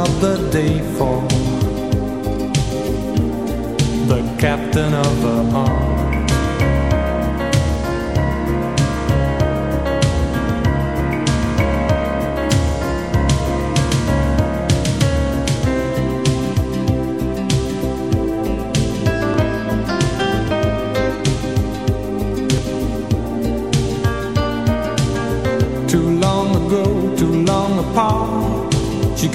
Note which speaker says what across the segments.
Speaker 1: Another day for the captain of the army.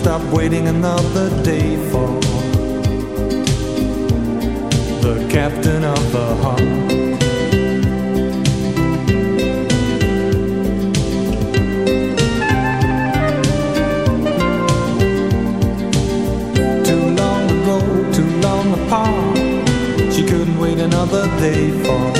Speaker 1: stop waiting another day for the captain of the heart. Too long ago, too long apart, she couldn't wait another day for.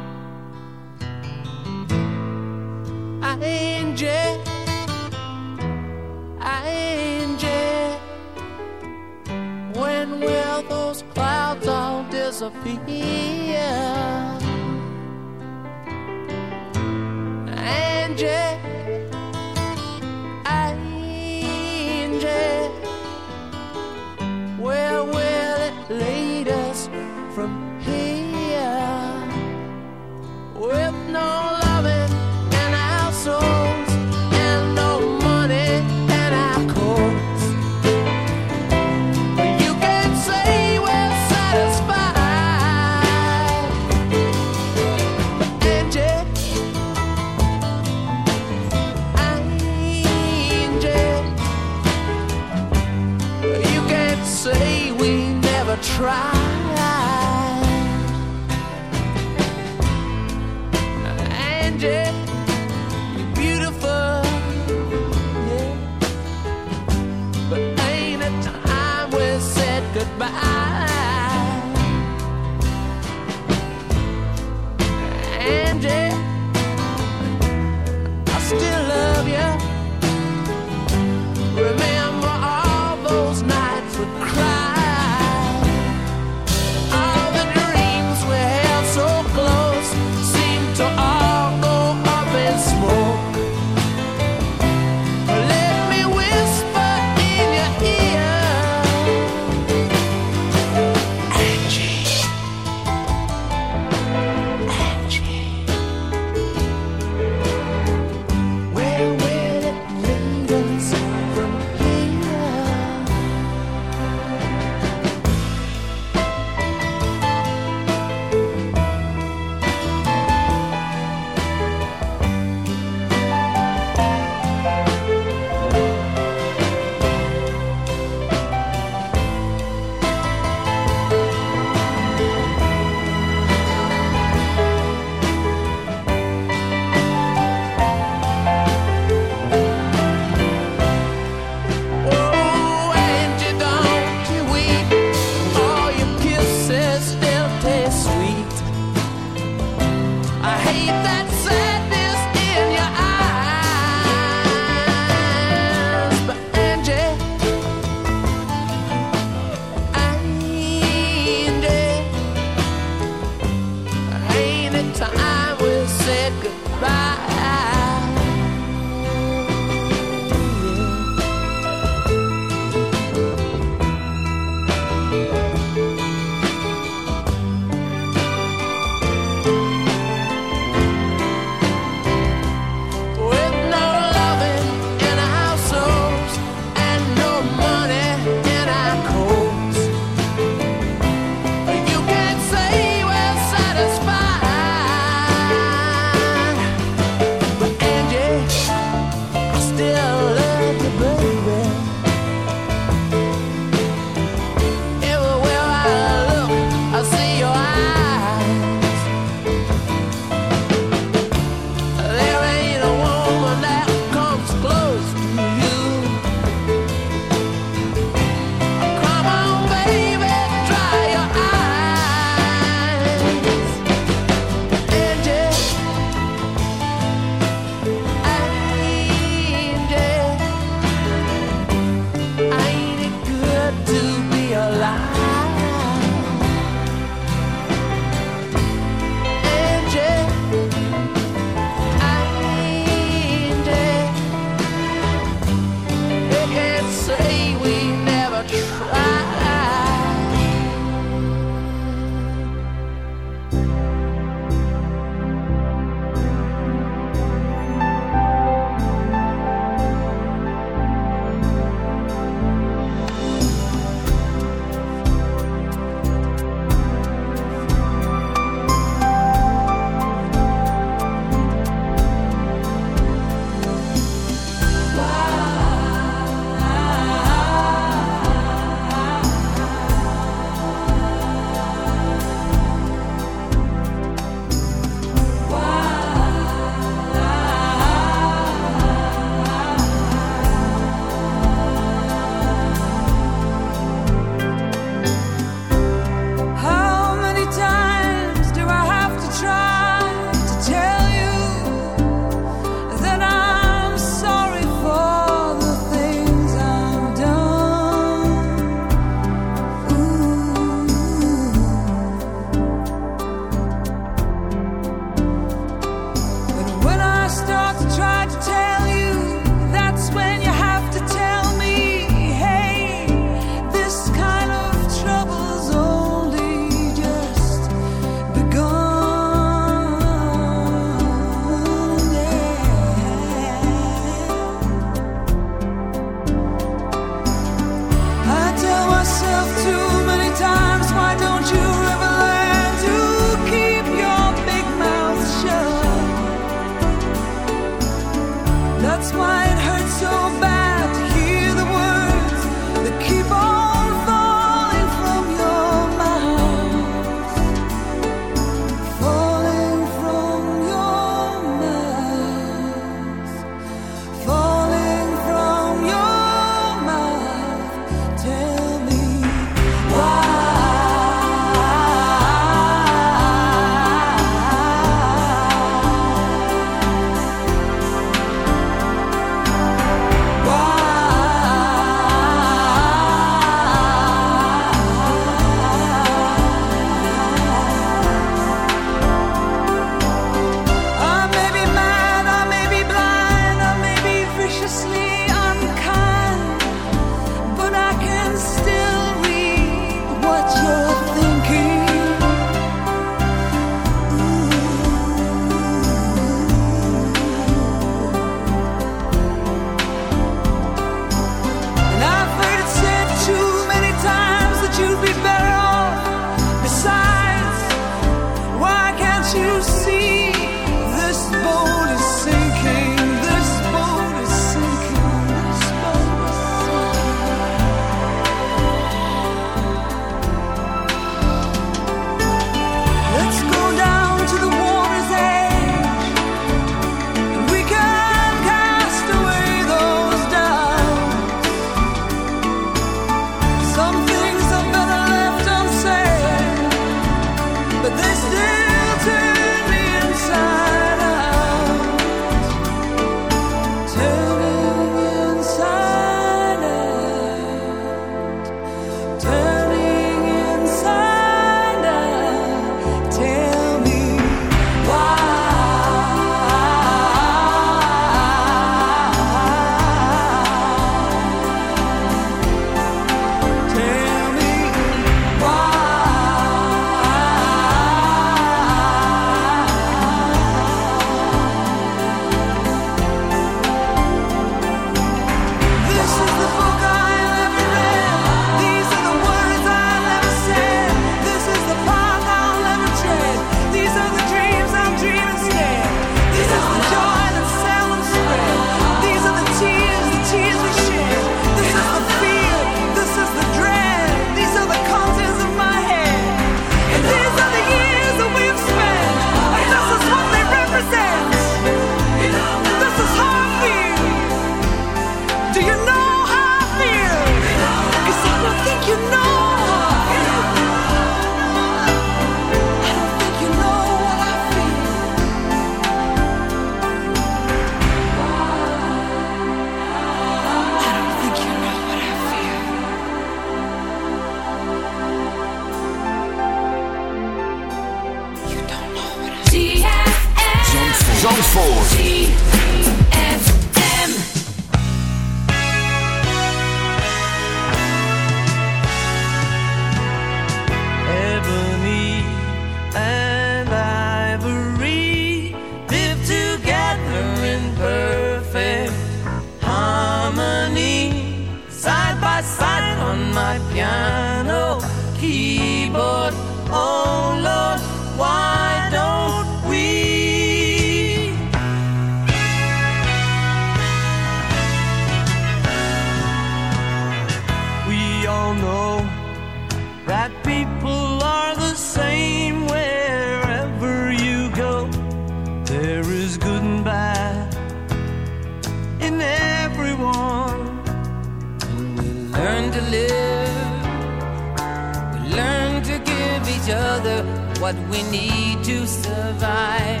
Speaker 2: what we need to survive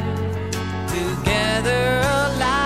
Speaker 2: together alive.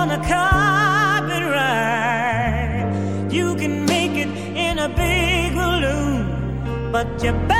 Speaker 3: on a carpet ride. You can make it
Speaker 4: in a big balloon, but you're better.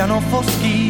Speaker 5: diventano foschi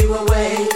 Speaker 6: you
Speaker 7: away.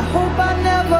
Speaker 8: I
Speaker 5: hope I never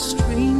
Speaker 4: strange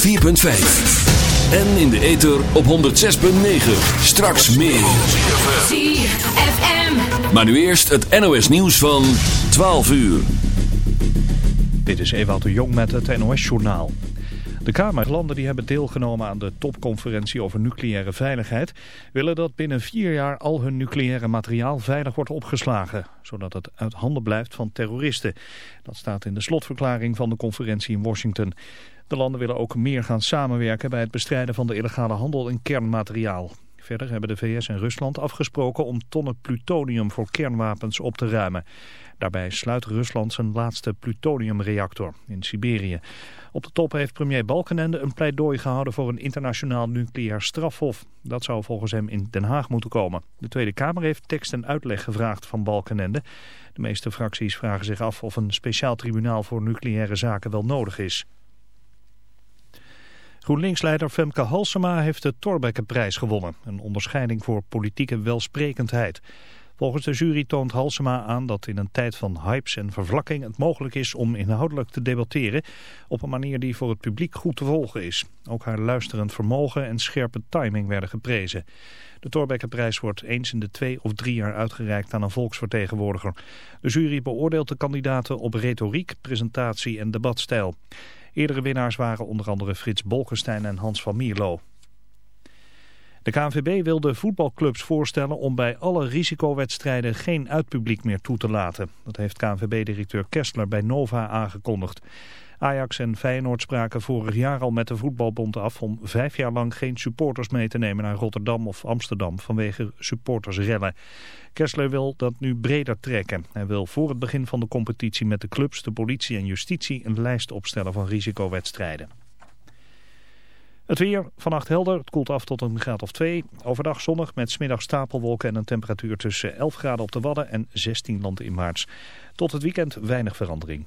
Speaker 9: 104.5. En in de ether op 106.9. Straks meer.
Speaker 10: ZFM.
Speaker 9: Maar nu eerst het NOS nieuws van 12 uur.
Speaker 11: Dit is Ewout de Jong met het NOS-journaal. De Kamerlanden die hebben deelgenomen aan de topconferentie over nucleaire veiligheid... willen dat binnen vier jaar al hun nucleaire materiaal veilig wordt opgeslagen... zodat het uit handen blijft van terroristen. Dat staat in de slotverklaring van de conferentie in Washington. De landen willen ook meer gaan samenwerken bij het bestrijden van de illegale handel in kernmateriaal. Verder hebben de VS en Rusland afgesproken om tonnen plutonium voor kernwapens op te ruimen. Daarbij sluit Rusland zijn laatste plutoniumreactor in Siberië. Op de top heeft premier Balkenende een pleidooi gehouden voor een internationaal nucleair strafhof. Dat zou volgens hem in Den Haag moeten komen. De Tweede Kamer heeft tekst en uitleg gevraagd van Balkenende. De meeste fracties vragen zich af of een speciaal tribunaal voor nucleaire zaken wel nodig is. GroenLinks-leider Femke Halsema heeft de Torbekkenprijs gewonnen. Een onderscheiding voor politieke welsprekendheid. Volgens de jury toont Halsema aan dat in een tijd van hypes en vervlakking het mogelijk is om inhoudelijk te debatteren op een manier die voor het publiek goed te volgen is. Ook haar luisterend vermogen en scherpe timing werden geprezen. De Torbekkenprijs wordt eens in de twee of drie jaar uitgereikt aan een volksvertegenwoordiger. De jury beoordeelt de kandidaten op retoriek, presentatie en debatstijl. Eerdere winnaars waren onder andere Frits Bolkestein en Hans van Mierlo. De KNVB wil de voetbalclubs voorstellen om bij alle risicowedstrijden geen uitpubliek meer toe te laten. Dat heeft KNVB-directeur Kessler bij Nova aangekondigd. Ajax en Feyenoord spraken vorig jaar al met de voetbalbond af om vijf jaar lang geen supporters mee te nemen naar Rotterdam of Amsterdam vanwege supportersrellen. Kessler wil dat nu breder trekken. Hij wil voor het begin van de competitie met de clubs, de politie en justitie een lijst opstellen van risicowedstrijden. Het weer, vannacht helder, het koelt af tot een graad of 2. Overdag zonnig met smiddag stapelwolken en een temperatuur tussen 11 graden op de Wadden en 16 landen in maart. Tot het weekend weinig verandering.